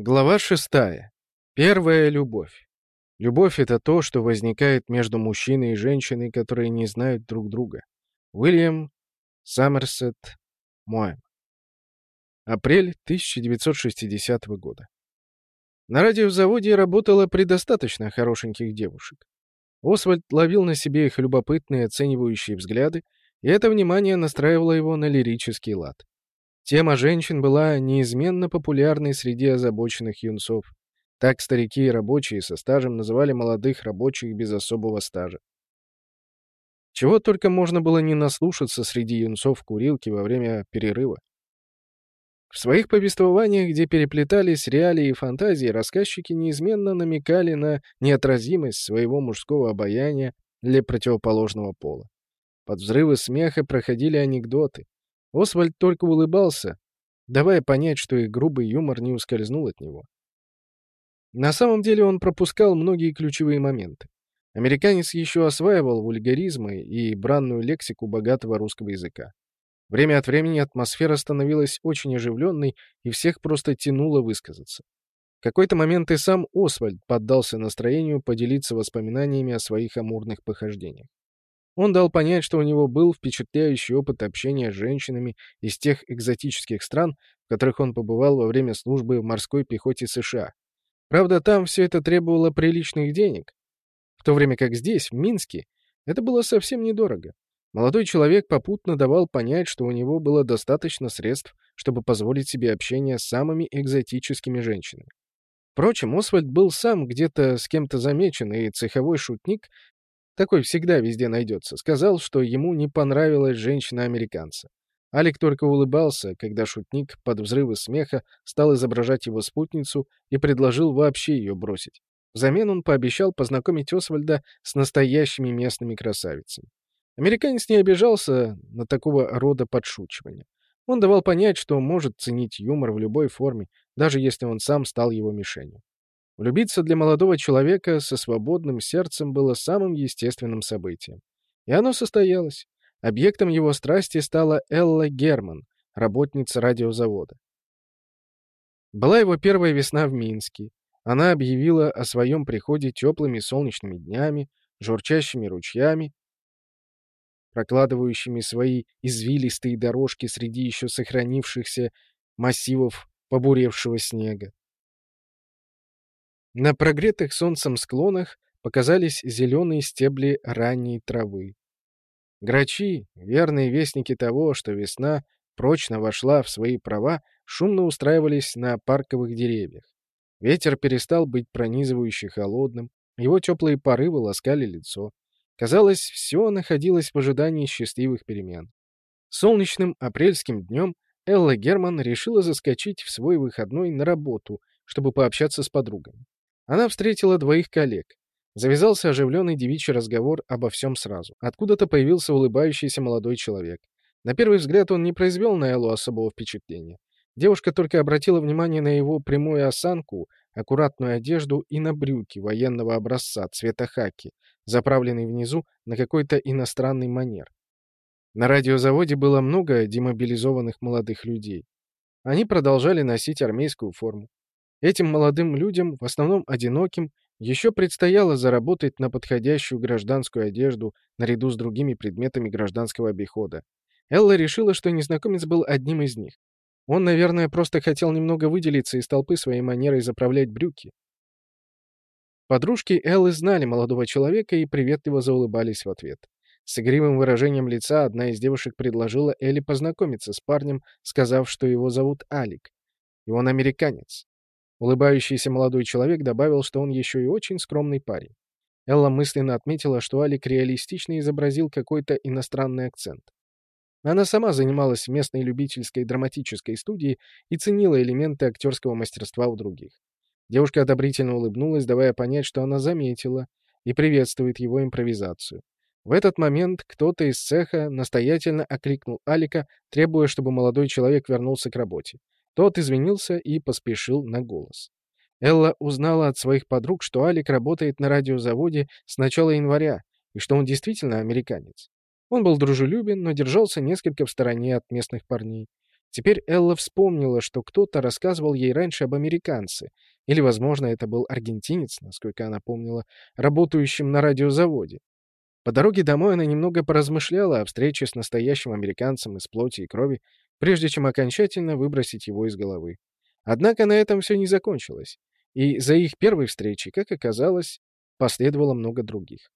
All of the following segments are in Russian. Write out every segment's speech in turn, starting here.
Глава шестая. Первая любовь. Любовь — это то, что возникает между мужчиной и женщиной, которые не знают друг друга. Уильям Саммерсет Моэм. Апрель 1960 года. На радиозаводе работало предостаточно хорошеньких девушек. Освальд ловил на себе их любопытные оценивающие взгляды, и это внимание настраивало его на лирический лад. Тема женщин была неизменно популярной среди озабоченных юнцов. Так старики и рабочие со стажем называли молодых рабочих без особого стажа. Чего только можно было не наслушаться среди юнцов курилки во время перерыва. В своих повествованиях, где переплетались реалии и фантазии, рассказчики неизменно намекали на неотразимость своего мужского обаяния для противоположного пола. Под взрывы смеха проходили анекдоты. Освальд только улыбался, давая понять, что и грубый юмор не ускользнул от него. На самом деле он пропускал многие ключевые моменты. Американец еще осваивал вульгаризмы и бранную лексику богатого русского языка. Время от времени атмосфера становилась очень оживленной, и всех просто тянуло высказаться. В какой-то момент и сам Освальд поддался настроению поделиться воспоминаниями о своих амурных похождениях. Он дал понять, что у него был впечатляющий опыт общения с женщинами из тех экзотических стран, в которых он побывал во время службы в морской пехоте США. Правда, там все это требовало приличных денег, в то время как здесь, в Минске, это было совсем недорого. Молодой человек попутно давал понять, что у него было достаточно средств, чтобы позволить себе общение с самыми экзотическими женщинами. Впрочем, Освальд был сам где-то с кем-то замечен, и цеховой шутник, такой всегда везде найдется, сказал, что ему не понравилась женщина-американца. Алик только улыбался, когда шутник под взрывы смеха стал изображать его спутницу и предложил вообще ее бросить. Взамен он пообещал познакомить Освальда с настоящими местными красавицами. Американец не обижался на такого рода подшучивания. Он давал понять, что может ценить юмор в любой форме, даже если он сам стал его мишенью. Влюбиться для молодого человека со свободным сердцем было самым естественным событием. И оно состоялось. Объектом его страсти стала Элла Герман, работница радиозавода. Была его первая весна в Минске. Она объявила о своем приходе теплыми солнечными днями, журчащими ручьями, прокладывающими свои извилистые дорожки среди еще сохранившихся массивов побуревшего снега. На прогретых солнцем склонах показались зеленые стебли ранней травы. Грачи, верные вестники того, что весна прочно вошла в свои права, шумно устраивались на парковых деревьях. Ветер перестал быть пронизывающе холодным, его теплые порывы ласкали лицо. Казалось, все находилось в ожидании счастливых перемен. Солнечным апрельским днем Элла Герман решила заскочить в свой выходной на работу, чтобы пообщаться с подругами. Она встретила двоих коллег. Завязался оживленный девичий разговор обо всем сразу. Откуда-то появился улыбающийся молодой человек. На первый взгляд он не произвел на Эллу особого впечатления. Девушка только обратила внимание на его прямую осанку, аккуратную одежду и на брюки военного образца цвета хаки, заправленные внизу на какой-то иностранный манер. На радиозаводе было много демобилизованных молодых людей. Они продолжали носить армейскую форму. Этим молодым людям, в основном одиноким, еще предстояло заработать на подходящую гражданскую одежду наряду с другими предметами гражданского обихода. Элла решила, что незнакомец был одним из них. Он, наверное, просто хотел немного выделиться из толпы своей манерой заправлять брюки. Подружки Эллы знали молодого человека и приветливо заулыбались в ответ. С игривым выражением лица одна из девушек предложила Элли познакомиться с парнем, сказав, что его зовут Алик. И он американец. Улыбающийся молодой человек добавил, что он еще и очень скромный парень. Элла мысленно отметила, что Алик реалистично изобразил какой-то иностранный акцент. Она сама занималась местной любительской драматической студии и ценила элементы актерского мастерства у других. Девушка одобрительно улыбнулась, давая понять, что она заметила и приветствует его импровизацию. В этот момент кто-то из цеха настоятельно окликнул Алика, требуя, чтобы молодой человек вернулся к работе. Тот извинился и поспешил на голос. Элла узнала от своих подруг, что Алик работает на радиозаводе с начала января, и что он действительно американец. Он был дружелюбен, но держался несколько в стороне от местных парней. Теперь Элла вспомнила, что кто-то рассказывал ей раньше об американце, или, возможно, это был аргентинец, насколько она помнила, работающим на радиозаводе. По дороге домой она немного поразмышляла о встрече с настоящим американцем из плоти и крови, прежде чем окончательно выбросить его из головы. Однако на этом все не закончилось, и за их первой встречей, как оказалось, последовало много других.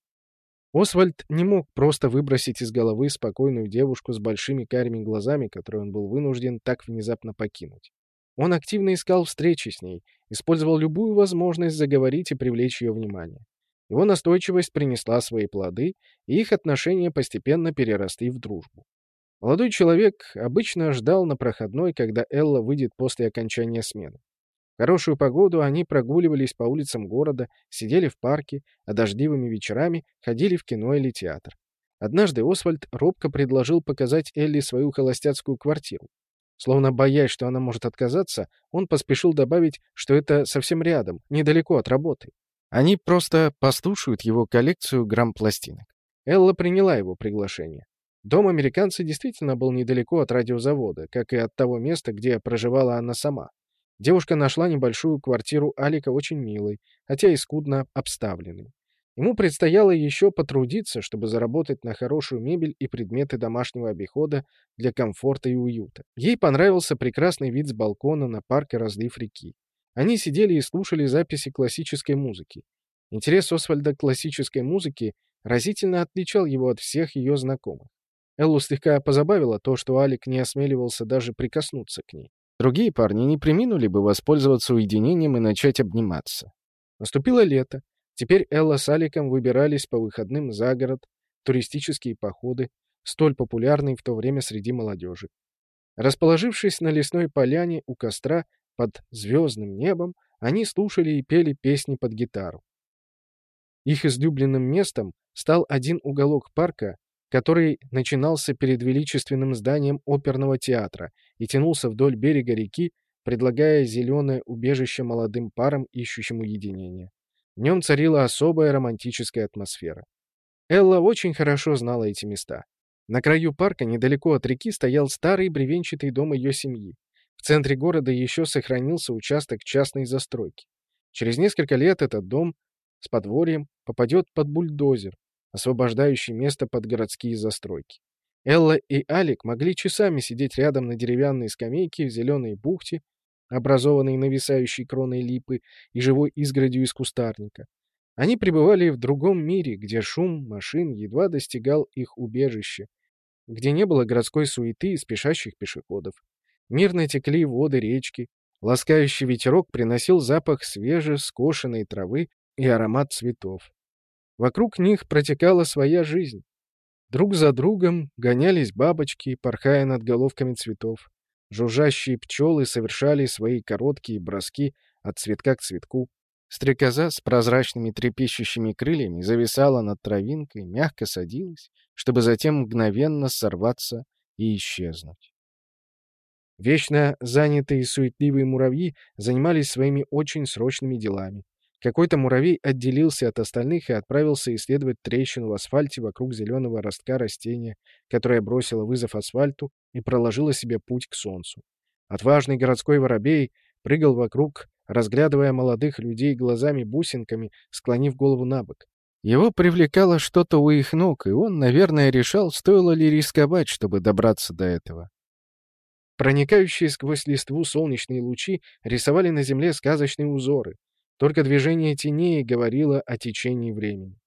Освальд не мог просто выбросить из головы спокойную девушку с большими карими глазами, которую он был вынужден так внезапно покинуть. Он активно искал встречи с ней, использовал любую возможность заговорить и привлечь ее внимание. Его настойчивость принесла свои плоды, и их отношения постепенно переросли в дружбу. Молодой человек обычно ждал на проходной, когда Элла выйдет после окончания смены. В хорошую погоду они прогуливались по улицам города, сидели в парке, а дождливыми вечерами ходили в кино или театр. Однажды Освальд робко предложил показать Элли свою холостяцкую квартиру. Словно боясь, что она может отказаться, он поспешил добавить, что это совсем рядом, недалеко от работы. Они просто послушают его коллекцию грамм-пластинок. Элла приняла его приглашение. Дом американца действительно был недалеко от радиозавода, как и от того места, где проживала она сама. Девушка нашла небольшую квартиру Алика очень милой, хотя и скудно обставленной. Ему предстояло еще потрудиться, чтобы заработать на хорошую мебель и предметы домашнего обихода для комфорта и уюта. Ей понравился прекрасный вид с балкона на парк и разлив реки. Они сидели и слушали записи классической музыки. Интерес Освальда к классической музыке разительно отличал его от всех ее знакомых. Эллу слегка позабавило то, что Алик не осмеливался даже прикоснуться к ней. Другие парни не приминули бы воспользоваться уединением и начать обниматься. Наступило лето. Теперь Элла с Аликом выбирались по выходным за город, туристические походы, столь популярные в то время среди молодежи. Расположившись на лесной поляне у костра под звездным небом, они слушали и пели песни под гитару. Их излюбленным местом стал один уголок парка, который начинался перед величественным зданием оперного театра и тянулся вдоль берега реки, предлагая зеленое убежище молодым парам, ищущим уединения. В нем царила особая романтическая атмосфера. Элла очень хорошо знала эти места. На краю парка, недалеко от реки, стоял старый бревенчатый дом ее семьи. В центре города еще сохранился участок частной застройки. Через несколько лет этот дом с подворьем попадет под бульдозер, освобождающий место под городские застройки. Элла и Алик могли часами сидеть рядом на деревянной скамейке в зеленой бухте, образованной нависающей кроной липы и живой изгородью из кустарника. Они пребывали в другом мире, где шум машин едва достигал их убежища, где не было городской суеты и спешащих пешеходов. Мирно текли воды речки, ласкающий ветерок приносил запах свежескошенной травы и аромат цветов. Вокруг них протекала своя жизнь. Друг за другом гонялись бабочки, порхая над головками цветов. Жужжащие пчелы совершали свои короткие броски от цветка к цветку. Стрекоза с прозрачными трепещущими крыльями зависала над травинкой, мягко садилась, чтобы затем мгновенно сорваться и исчезнуть. Вечно занятые суетливые муравьи занимались своими очень срочными делами. Какой-то муравей отделился от остальных и отправился исследовать трещину в асфальте вокруг зеленого ростка растения, которое бросило вызов асфальту и проложило себе путь к солнцу. Отважный городской воробей прыгал вокруг, разглядывая молодых людей глазами-бусинками, склонив голову на бок. Его привлекало что-то у их ног, и он, наверное, решал, стоило ли рисковать, чтобы добраться до этого. Проникающие сквозь листву солнечные лучи рисовали на земле сказочные узоры — только движение теней говорило о течении времени.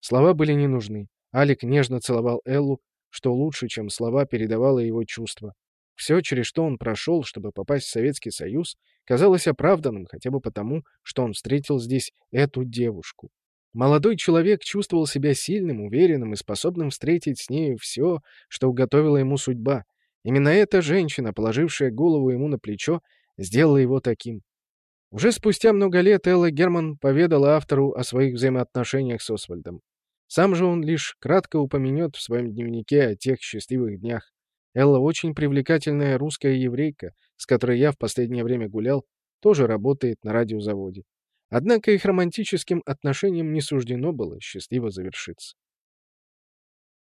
Слова были не нужны. Алик нежно целовал Эллу, что лучше, чем слова, передавало его чувства. Все, через что он прошел, чтобы попасть в Советский Союз, казалось оправданным хотя бы потому, что он встретил здесь эту девушку. Молодой человек чувствовал себя сильным, уверенным и способным встретить с нею все, что уготовила ему судьба. Именно эта женщина, положившая голову ему на плечо, сделала его таким. Уже спустя много лет Элла Герман поведала автору о своих взаимоотношениях с Освальдом. Сам же он лишь кратко упомянет в своем дневнике о тех счастливых днях. Элла очень привлекательная русская еврейка, с которой я в последнее время гулял, тоже работает на радиозаводе. Однако их романтическим отношениям не суждено было счастливо завершиться.